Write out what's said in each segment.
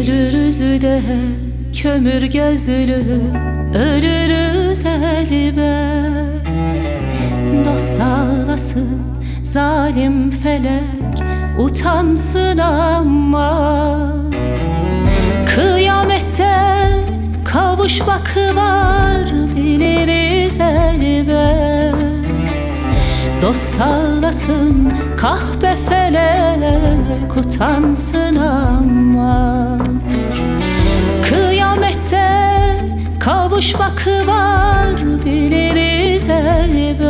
yüzde kömür gözlü Ölürüz elbet. Dost ağlasın zalim felek Utansın ama. Kıyamette kavuşmak var Biliriz elbet. Dost ağlasın kahpe felek Utansın ama kavuşmak var Biliriz elbet.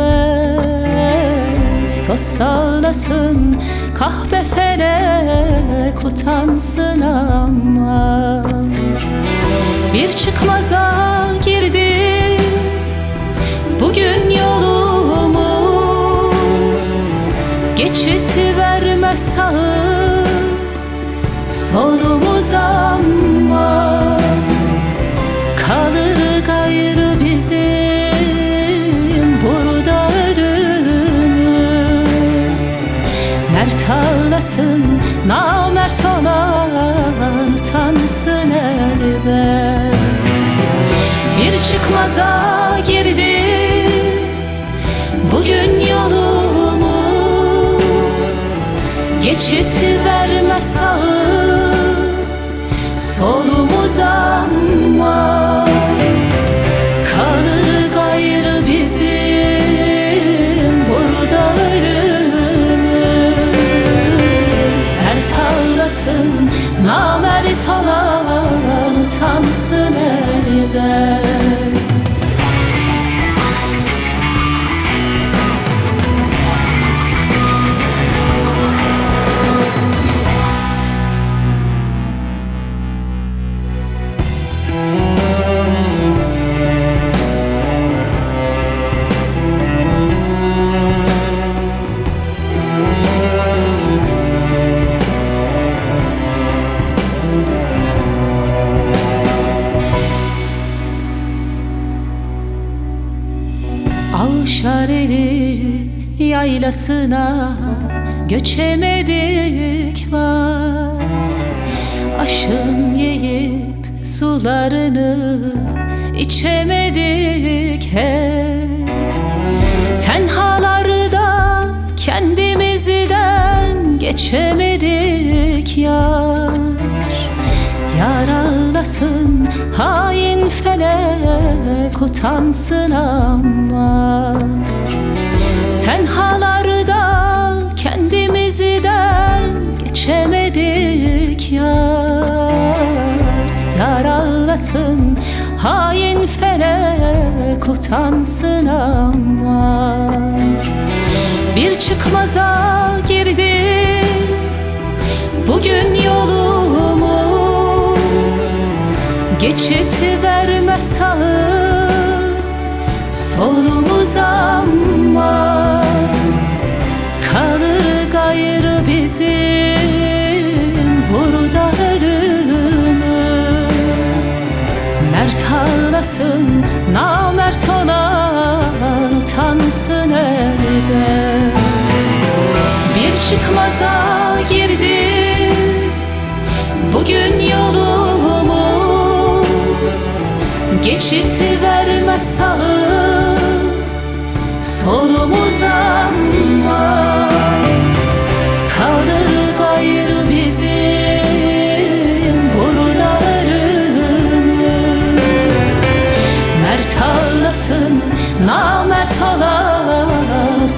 Dost ağlasın kahpe felek Utansın ama. Bir çıkmaza girdi Bugün yolumuz. Geçit vermez sağı Solumuz Mert ağlasın Namert olan Utansın elbet. Bir çıkmaza girdi Bugün yolumuz. Geçit vermez sağı Solumuz ama Namert olan Utansın elbet Avşareli yaylasına göçemedik var. Aşın yiyip sularını içemedik hep. Tenhalarda kendimizden geçemedik yar. Yar ağlasın hain felek utansın ama ağlasın hain felek utansın ama. Bir çıkmaza girdi Bugün yolumuz. Geçit vermez sağı Solumuz ama. Kalır gayrı bizim ağlasın Namert olan Utansın elbet. Bir çıkmaza girdi Bugün yolumuz. Geçit vermez sağı Solumuz ama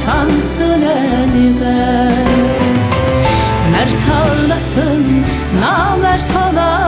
Utansın elbet Mert ağlasın Namert olan